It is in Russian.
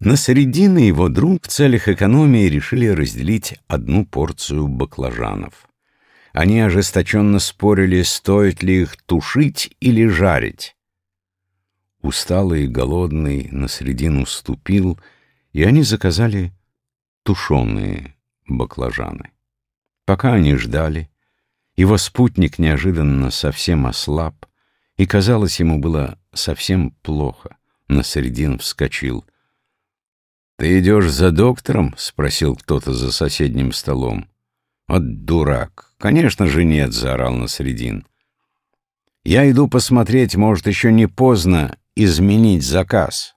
На середины его друг в целях экономии решили разделить одну порцию баклажанов. Они ожесточенно спорили, стоит ли их тушить или жарить. Усталый и голодный на середину ступил, и они заказали тушеные баклажаны. Пока они ждали, его спутник неожиданно совсем ослаб, и, казалось, ему было совсем плохо. На середин вскочил — «Ты идешь за доктором?» — спросил кто-то за соседним столом. «Вот дурак! Конечно же нет!» — заорал Насредин. «Я иду посмотреть, может, еще не поздно изменить заказ».